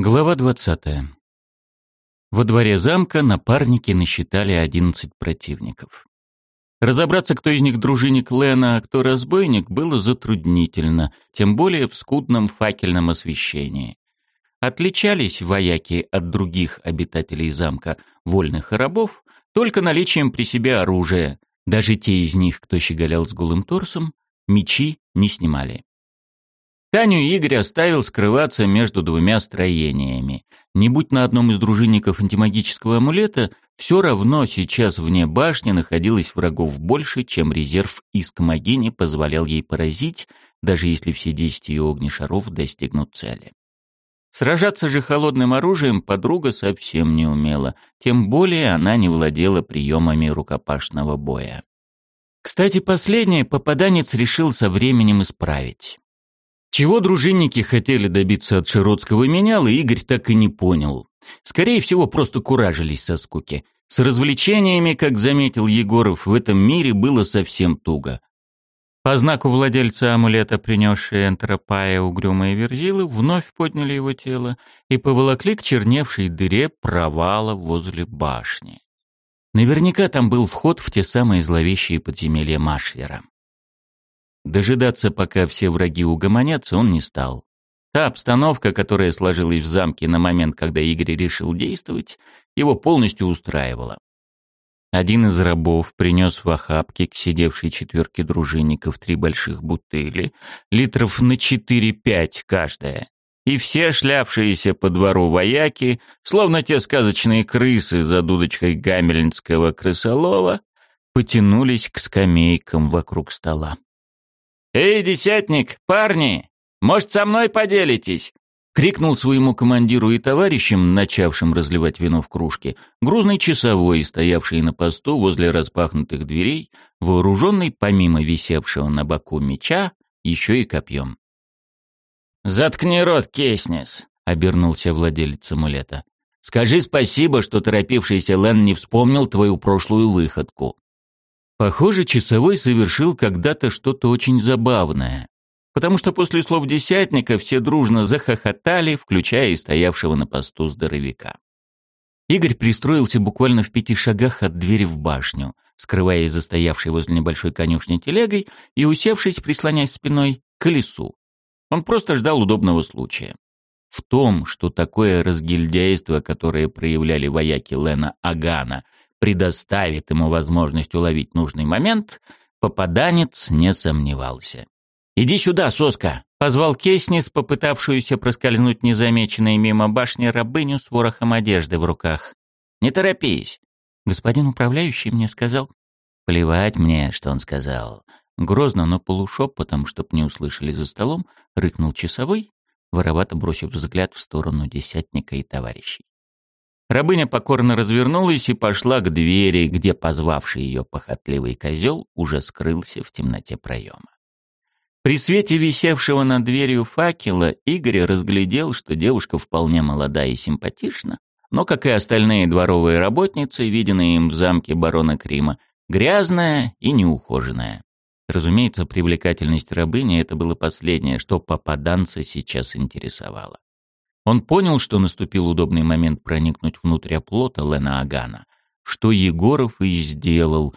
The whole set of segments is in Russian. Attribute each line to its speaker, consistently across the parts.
Speaker 1: Глава двадцатая. Во дворе замка напарники насчитали одиннадцать противников. Разобраться, кто из них дружинник Лена, а кто разбойник, было затруднительно, тем более в скудном факельном освещении. Отличались вояки от других обитателей замка, вольных и рабов, только наличием при себе оружия. Даже те из них, кто щеголял с голым торсом, мечи не снимали. Таню Игорь оставил скрываться между двумя строениями. Не будь на одном из дружинников антимагического амулета, все равно сейчас вне башни находилось врагов больше, чем резерв Искмогини позволял ей поразить, даже если все десять ее огнешаров достигнут цели. Сражаться же холодным оружием подруга совсем не умела, тем более она не владела приемами рукопашного боя. Кстати, последнее попаданец решил со временем исправить. Чего дружинники хотели добиться от Широтского меняла, Игорь так и не понял. Скорее всего, просто куражились со скуки. С развлечениями, как заметил Егоров, в этом мире было совсем туго. По знаку владельца амулета, принесшие энтропая угрюмые верзилы, вновь подняли его тело и поволокли к черневшей дыре провала возле башни. Наверняка там был вход в те самые зловещие подземелья Машвера. Дожидаться, пока все враги угомонятся, он не стал. Та обстановка, которая сложилась в замке на момент, когда Игорь решил действовать, его полностью устраивала. Один из рабов принес в охапке к сидевшей четверке дружинников три больших бутыли, литров на четыре-пять каждая. И все шлявшиеся по двору вояки, словно те сказочные крысы за дудочкой гамельнского крысолова, потянулись к скамейкам вокруг стола. «Эй, десятник, парни, может, со мной поделитесь?» крикнул своему командиру и товарищам, начавшим разливать вино в кружке, грузный часовой, стоявший на посту возле распахнутых дверей, вооруженный, помимо висевшего на боку меча, еще и копьем. «Заткни рот, Кейснес!» — обернулся владелец амулета. «Скажи спасибо, что торопившийся Лен не вспомнил твою прошлую выходку. Похоже, часовой совершил когда-то что-то очень забавное, потому что после слов десятника все дружно захохотали, включая и стоявшего на посту здоровяка. Игорь пристроился буквально в пяти шагах от двери в башню, скрываясь за стоявшей возле небольшой конюшни телегой и усевшись, прислонясь спиной, к колесу. Он просто ждал удобного случая. В том, что такое разгильдяйство, которое проявляли вояки Лена Агана – предоставит ему возможность уловить нужный момент, попаданец не сомневался. «Иди сюда, соска!» — позвал Кейснис, попытавшуюся проскользнуть незамеченной мимо башни рабыню с ворохом одежды в руках. «Не торопись!» Господин управляющий мне сказал... Плевать мне, что он сказал. Грозно, но полушепотом, чтоб не услышали за столом, рыкнул часовой, воровато бросив взгляд в сторону десятника и товарищей. Рабыня покорно развернулась и пошла к двери, где позвавший ее похотливый козел уже скрылся в темноте проема. При свете висевшего над дверью факела Игорь разглядел, что девушка вполне молода и симпатична, но, как и остальные дворовые работницы, виденные им в замке барона Крима, грязная и неухоженная. Разумеется, привлекательность рабыни — это было последнее, что попаданца сейчас интересовало. Он понял, что наступил удобный момент проникнуть внутрь оплота Лена Агана, что Егоров и сделал.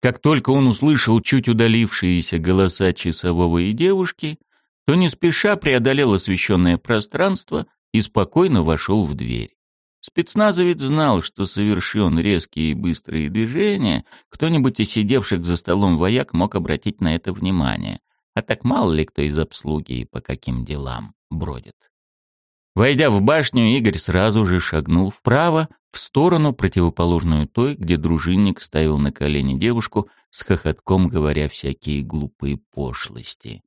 Speaker 1: Как только он услышал чуть удалившиеся голоса часового и девушки, то не спеша преодолел освещенное пространство и спокойно вошел в дверь. Спецназовец знал, что совершен резкие и быстрые движения, кто-нибудь из сидевших за столом вояк мог обратить на это внимание. А так мало ли кто из обслуги и по каким делам бродит. Войдя в башню, Игорь сразу же шагнул вправо, в сторону, противоположную той, где дружинник ставил на колени девушку, с хохотком говоря всякие глупые пошлости.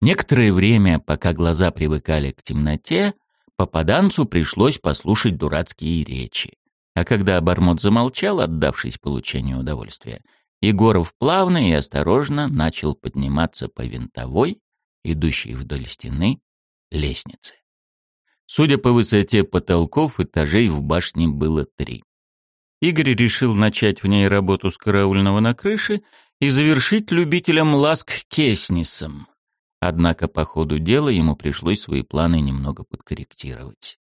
Speaker 1: Некоторое время, пока глаза привыкали к темноте, попаданцу пришлось послушать дурацкие речи. А когда обормот замолчал, отдавшись получению удовольствия, Егоров плавно и осторожно начал подниматься по винтовой, идущей вдоль стены, лестнице. Судя по высоте потолков, этажей в башне было три. Игорь решил начать в ней работу с караульного на крыше и завершить любителям ласк Кеснисом. Однако по ходу дела ему пришлось свои планы немного подкорректировать.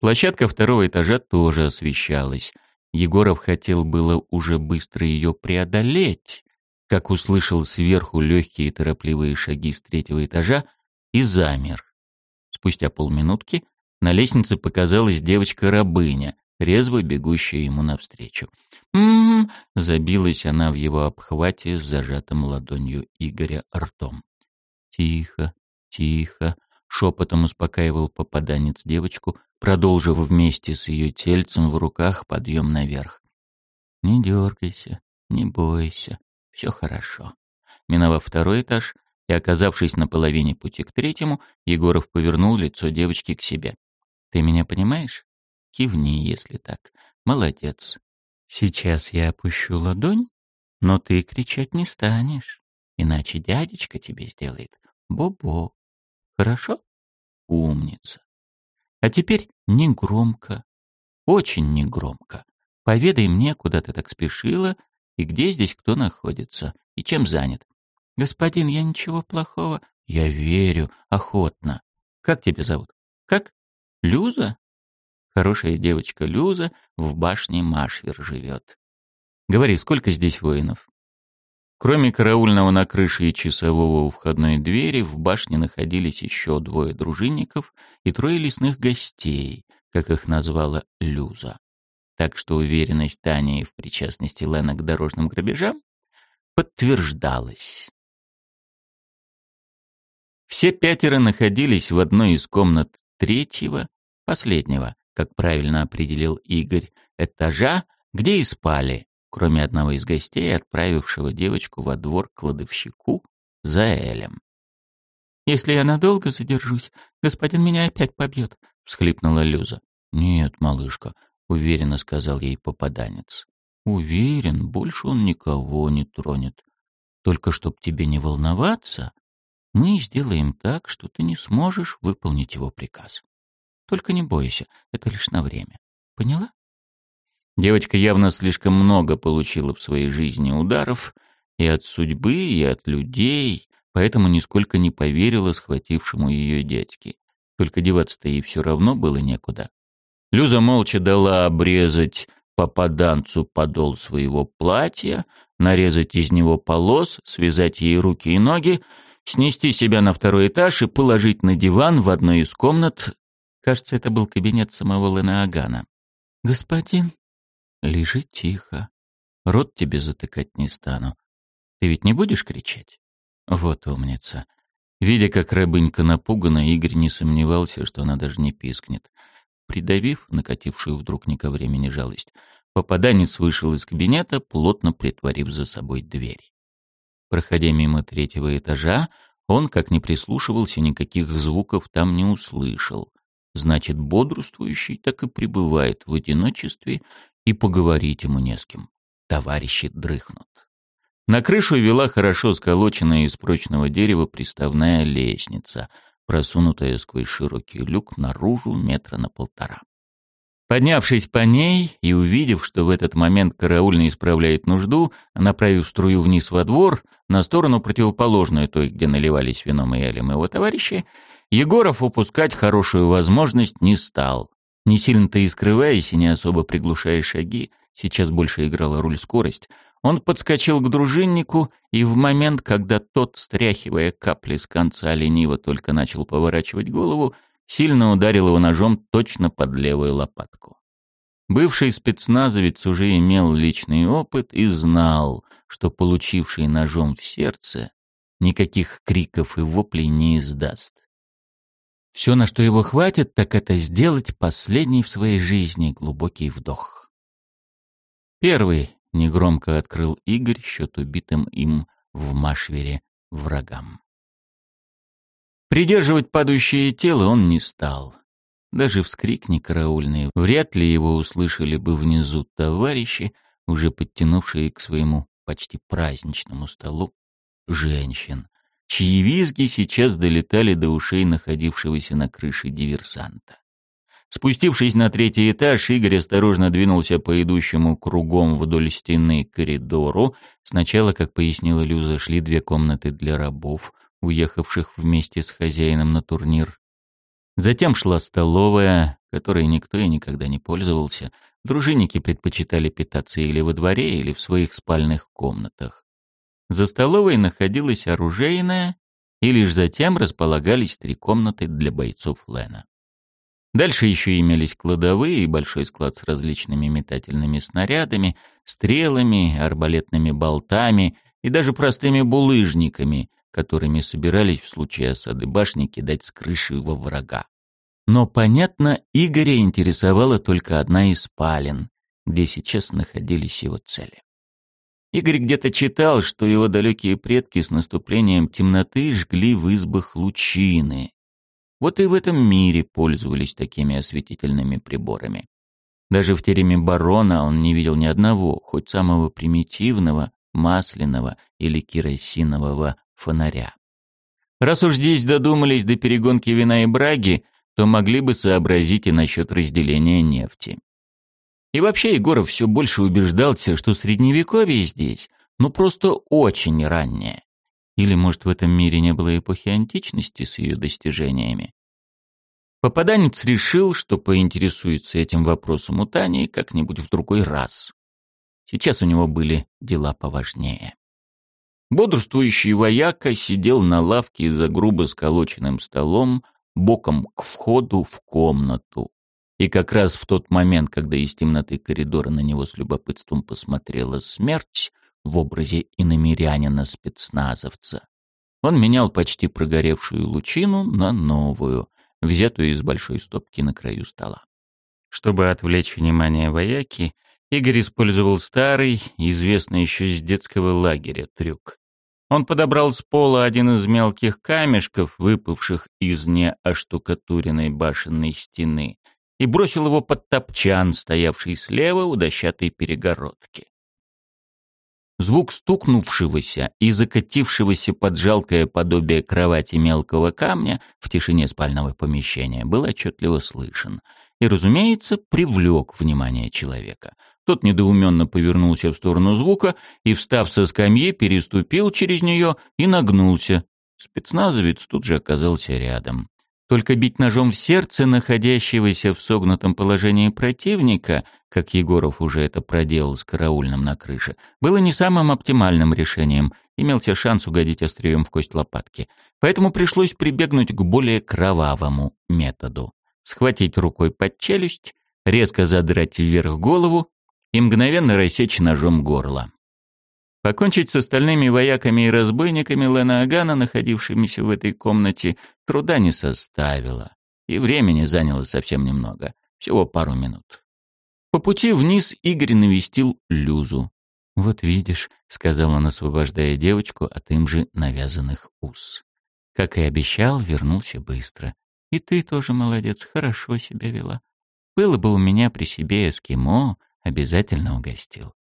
Speaker 1: Площадка второго этажа тоже освещалась. Егоров хотел было уже быстро ее преодолеть, как услышал сверху легкие торопливые шаги с третьего этажа и замер. Спустя полминутки на лестнице показалась девочка-рабыня, резво бегущая ему навстречу. «М-м-м!» — забилась она в его обхвате с зажатым ладонью Игоря ртом. «Тихо, тихо!» — шепотом успокаивал попаданец девочку, продолжив вместе с ее тельцем в руках подъем наверх. «Не дергайся, не бойся, все хорошо». Миновав второй этаж и оказавшись на половине пути к третьему, Егоров повернул лицо девочки к себе. «Ты меня понимаешь? Кивни, если так. Молодец. Сейчас я опущу ладонь, но ты кричать не станешь, иначе дядечка тебе сделает бо-бо. Хорошо? Умница. А теперь не громко, очень не громко. Поведай мне, куда ты так спешила и где здесь кто находится и чем занят. Господин, я ничего плохого. Я верю, охотно. Как тебя зовут? Как? Люза? Хорошая девочка Люза в башне Машвер живет. Говори, сколько здесь воинов? Кроме караульного на крыше и часового у входной двери, в башне находились еще двое дружинников и трое лесных гостей, как их назвала Люза. Так что уверенность Тани в причастности Лена к дорожным грабежам подтверждалась. Все пятеро находились в одной из комнат третьего, последнего, как правильно определил Игорь, этажа, где и спали, кроме одного из гостей, отправившего девочку во двор кладовщику за Элем. «Если я надолго задержусь, господин меня опять побьет», — всхлипнула Люза. «Нет, малышка», — уверенно сказал ей попаданец. «Уверен, больше он никого не тронет. Только чтоб тебе не волноваться, мы сделаем так, что ты не сможешь выполнить его приказ. Только не бойся, это лишь на время. Поняла? Девочка явно слишком много получила в своей жизни ударов и от судьбы, и от людей, поэтому нисколько не поверила схватившему ее дядьке. Только деваться-то ей все равно было некуда. Люза молча дала обрезать попаданцу подол своего платья, нарезать из него полос, связать ей руки и ноги, снести себя на второй этаж и положить на диван в одной из комнат, Кажется, это был кабинет самого Ленаагана. «Господин, лежи тихо. Рот тебе затыкать не стану. Ты ведь не будешь кричать?» «Вот умница». Видя, как рабынька напугана, Игорь не сомневался, что она даже не пискнет. Придавив накатившую вдруг не ко времени жалость, попаданец вышел из кабинета, плотно притворив за собой дверь. Проходя мимо третьего этажа, он, как не прислушивался, никаких звуков там не услышал. Значит, бодрствующий так и пребывает в одиночестве, и поговорить ему не с кем. Товарищи дрыхнут. На крышу вела хорошо сколоченная из прочного дерева приставная лестница, просунутая сквозь широкий люк наружу метра на полтора. Поднявшись по ней и увидев, что в этот момент караульный исправляет нужду, направив струю вниз во двор, на сторону противоположную той, где наливались вином и элем его товарищи, Егоров упускать хорошую возможность не стал. Не сильно-то и скрываясь, и не особо приглушая шаги, сейчас больше играла роль скорость, он подскочил к дружиннику, и в момент, когда тот, стряхивая капли с конца лениво только начал поворачивать голову, сильно ударил его ножом точно под левую лопатку. Бывший спецназовец уже имел личный опыт и знал, что получивший ножом в сердце никаких криков и воплей не издаст. Все, на что его хватит, так это сделать последний в своей жизни глубокий вдох. Первый негромко открыл Игорь счет убитым им в Машвере врагам. Придерживать падающее тело он не стал. Даже вскрикни караульные, вряд ли его услышали бы внизу товарищи, уже подтянувшие к своему почти праздничному столу женщин, чьи визги сейчас долетали до ушей находившегося на крыше диверсанта. Спустившись на третий этаж, Игорь осторожно двинулся по идущему кругом вдоль стены коридору. Сначала, как пояснила Люза, шли две комнаты для рабов, уехавших вместе с хозяином на турнир. Затем шла столовая, которой никто и никогда не пользовался. Дружинники предпочитали питаться или во дворе, или в своих спальных комнатах. За столовой находилась оружейная, и лишь затем располагались три комнаты для бойцов Лена. Дальше еще имелись кладовые и большой склад с различными метательными снарядами, стрелами, арбалетными болтами и даже простыми булыжниками, которыми собирались в случае осады башни кидать с крыши во врага. Но, понятно, Игоря интересовала только одна из спален, где сейчас находились его цели. Игорь где-то читал, что его далекие предки с наступлением темноты жгли в избах лучины. Вот и в этом мире пользовались такими осветительными приборами. Даже в тереме барона он не видел ни одного, хоть самого примитивного, масляного или керосинового фонаря. Раз уж здесь додумались до перегонки вина и браги, то могли бы сообразить и насчет разделения нефти. И вообще Егоров все больше убеждался, что средневековье здесь, ну просто очень раннее. Или, может, в этом мире не было эпохи античности с ее достижениями. Попаданец решил, что поинтересуется этим вопросом у Тани как-нибудь в другой раз. Сейчас у него были дела поважнее. Бодрствующий вояка сидел на лавке за грубо сколоченным столом, боком к входу в комнату. И как раз в тот момент, когда из темноты коридора на него с любопытством посмотрела смерть в образе иномирянина-спецназовца, он менял почти прогоревшую лучину на новую, взятую из большой стопки на краю стола. Чтобы отвлечь внимание вояки, Игорь использовал старый, известный еще с детского лагеря, трюк. Он подобрал с пола один из мелких камешков, выпавших из неоштукатуренной башенной стены, и бросил его под топчан, стоявший слева у дощатой перегородки. Звук стукнувшегося и закатившегося под жалкое подобие кровати мелкого камня в тишине спального помещения был отчетливо слышен и, разумеется, привлек внимание человека. Тот недоуменно повернулся в сторону звука и, встав со скамьи, переступил через нее и нагнулся. Спецназовец тут же оказался рядом. Только бить ножом в сердце находящегося в согнутом положении противника, как Егоров уже это проделал с караульным на крыше, было не самым оптимальным решением, имелся шанс угодить острием в кость лопатки. Поэтому пришлось прибегнуть к более кровавому методу. Схватить рукой под челюсть, резко задрать вверх голову и мгновенно рассечь ножом горло. Покончить с остальными вояками и разбойниками Лена Агана, находившимися в этой комнате, труда не составило. И времени заняло совсем немного, всего пару минут. По пути вниз Игорь навестил Люзу. «Вот видишь», — сказал он, освобождая девочку от им же навязанных уз. «Как и обещал, вернулся быстро. И ты тоже молодец, хорошо себя вела. Было бы у меня при себе эскимо, Обязательно угостил.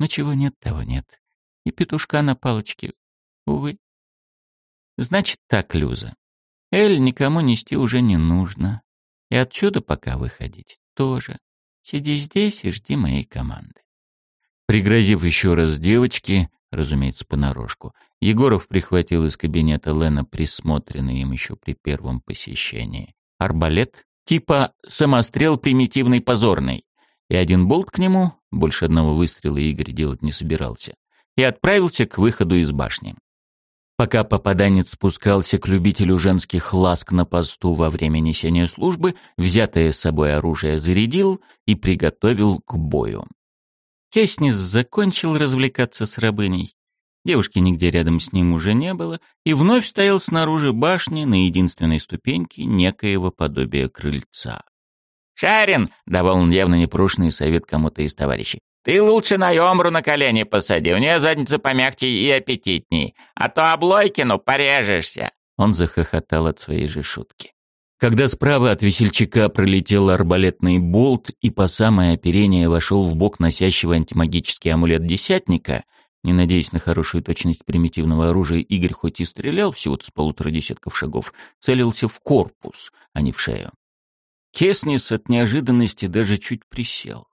Speaker 1: Но чего нет, того нет. И петушка на палочке. Увы. Значит так, Люза. Эль никому нести уже не нужно. И отсюда пока выходить тоже. Сиди здесь и жди моей команды. Пригрозив еще раз девочке, разумеется, понарошку, Егоров прихватил из кабинета Лена присмотренный им еще при первом посещении. Арбалет, типа самострел примитивный позорный и один болт к нему, больше одного выстрела Игорь делать не собирался, и отправился к выходу из башни. Пока попаданец спускался к любителю женских ласк на посту во время несения службы, взятое с собой оружие зарядил и приготовил к бою. Кеснис закончил развлекаться с рабыней. Девушки нигде рядом с ним уже не было, и вновь стоял снаружи башни на единственной ступеньке некоего подобия крыльца.
Speaker 2: «Шарин!» — давал он явно непрошенный совет кому-то из товарищей. «Ты лучше на Йомру на колени посади, у нее задница помягче и аппетитней, а то облойкину порежешься!»
Speaker 1: Он захохотал от своей же шутки. Когда справа от весельчака пролетел арбалетный болт и по самое оперение вошел в бок носящего антимагический амулет десятника, не надеясь на хорошую точность примитивного оружия, Игорь хоть и стрелял всего-то с полутора десятков шагов, целился в корпус, а не в шею. Кеснис от неожиданности даже чуть присел.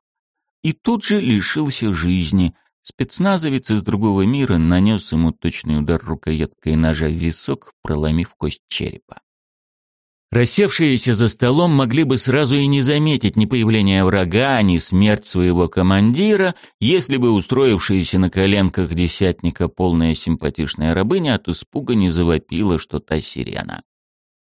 Speaker 1: И тут же лишился жизни. Спецназовец из другого мира нанес ему точный удар рукояткой ножа в висок, проломив кость черепа. Рассевшиеся за столом могли бы сразу и не заметить ни появления врага, ни смерть своего командира, если бы устроившаяся на коленках десятника полная симпатичная рабыня от испуга не завопила, что та сирена.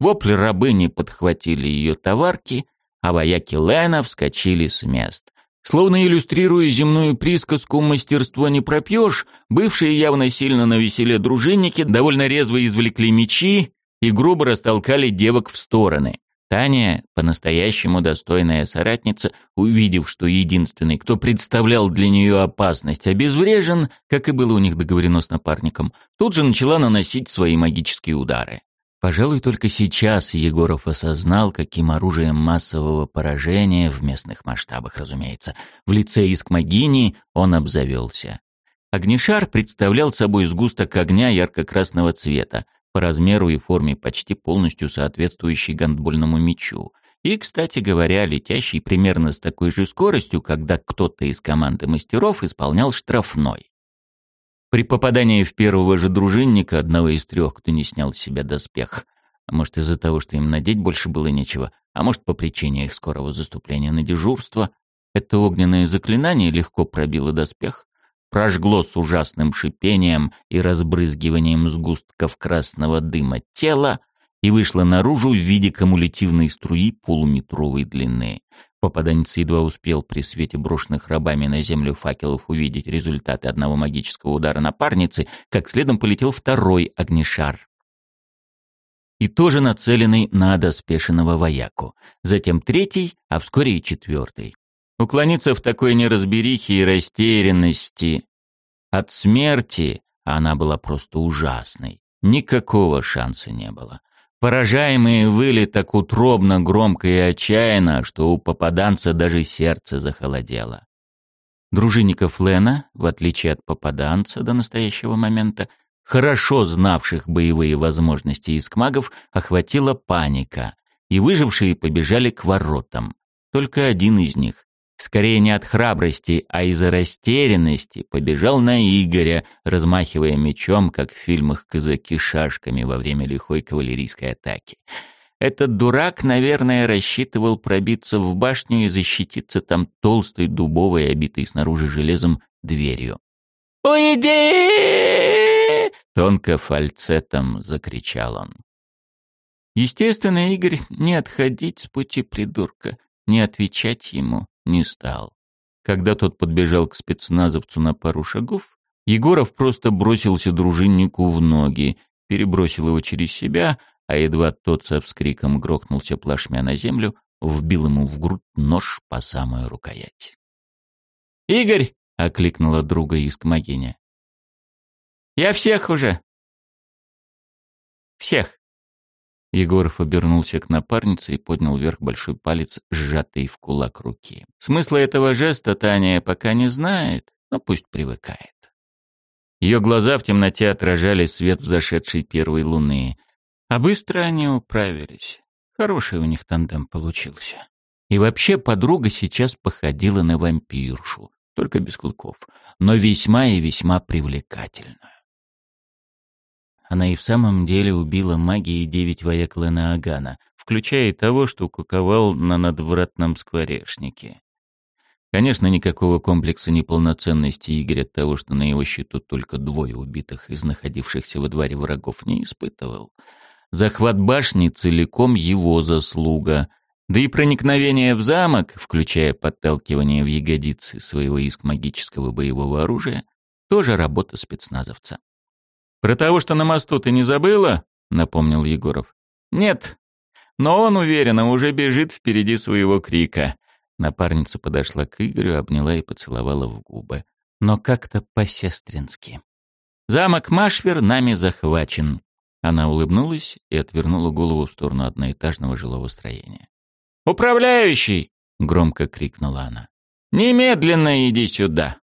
Speaker 1: Вопли рабыни подхватили ее товарки, а вояки Лена вскочили с мест. Словно иллюстрируя земную присказку «мастерство не пропьешь», бывшие явно сильно на веселе дружинники довольно резво извлекли мечи и грубо растолкали девок в стороны. Таня, по-настоящему достойная соратница, увидев, что единственный, кто представлял для нее опасность, обезврежен, как и было у них договорено с напарником, тут же начала наносить свои магические удары. Пожалуй, только сейчас Егоров осознал, каким оружием массового поражения, в местных масштабах, разумеется, в лице Искмогини он обзавелся. Огнешар представлял собой сгусток огня ярко-красного цвета, по размеру и форме почти полностью соответствующий гандбольному мячу. И, кстати говоря, летящий примерно с такой же скоростью, когда кто-то из команды мастеров исполнял штрафной. При попадании в первого же дружинника, одного из трех, кто не снял с себя доспех, а может из-за того, что им надеть больше было нечего, а может по причине их скорого заступления на дежурство, это огненное заклинание легко пробило доспех, прожгло с ужасным шипением и разбрызгиванием сгустков красного дыма тело и вышло наружу в виде кумулятивной струи полуметровой длины. Попаданец едва успел при свете брошенных рабами на землю факелов увидеть результаты одного магического удара напарницы, как следом полетел второй огнешар. И тоже нацеленный на доспешенного вояку. Затем третий, а вскоре и четвертый. Уклониться в такой неразберихе и растерянности от смерти, она была просто ужасной, никакого шанса не было. Поражаемые выли так утробно, громко и отчаянно, что у попаданца даже сердце захолодело. Дружинников Лена, в отличие от попаданца до настоящего момента, хорошо знавших боевые возможности искмагов, охватила паника, и выжившие побежали к воротам. Только один из них, скорее не от храбрости, а из-за растерянности, побежал на Игоря, размахивая мечом, как в фильмах казаки шашками во время лихой кавалерийской атаки. Этот дурак, наверное, рассчитывал пробиться в башню и защититься там толстой дубовой, обитой снаружи железом, дверью.
Speaker 2: «Уйди!»
Speaker 1: — тонко фальцетом закричал он. Естественно, Игорь не отходить с пути придурка, не отвечать ему не стал. Когда тот подбежал к спецназовцу на пару шагов, Егоров просто бросился дружиннику в ноги, перебросил его через себя, а едва тот со вскриком грохнулся плашмя на землю, вбил ему в грудь нож по самую рукоять.
Speaker 2: «Игорь!»
Speaker 1: — окликнула друга Искмогиня.
Speaker 2: «Я всех уже!» «Всех!»
Speaker 1: Егоров обернулся к напарнице и поднял вверх большой палец, сжатый в кулак руки. Смысла этого жеста Таня пока не знает, но пусть привыкает. Ее глаза в темноте отражали свет взошедшей первой луны. А быстро они управились. Хороший у них тандем получился. И вообще подруга сейчас походила на вампиршу, только без клыков, но весьма и весьма привлекательную. Она и в самом деле убила магией девять вояк Лена Агана, включая и того, что куковал на надвратном скворечнике. Конечно, никакого комплекса неполноценности Игорь от того, что на его счету только двое убитых из находившихся во дворе врагов, не испытывал. Захват башни целиком его заслуга, да и проникновение в замок, включая подталкивание в ягодицы своего иск магического боевого оружия, тоже работа спецназовца. «Про того, что на мосту ты не забыла?» — напомнил Егоров. «Нет, но он, уверенно, уже бежит впереди своего крика». Напарница подошла к Игорю, обняла и поцеловала в губы. Но как-то по-сестрински. «Замок Машвер нами захвачен». Она улыбнулась и отвернула голову в сторону одноэтажного жилого строения. «Управляющий!» — громко крикнула она. «Немедленно иди сюда!»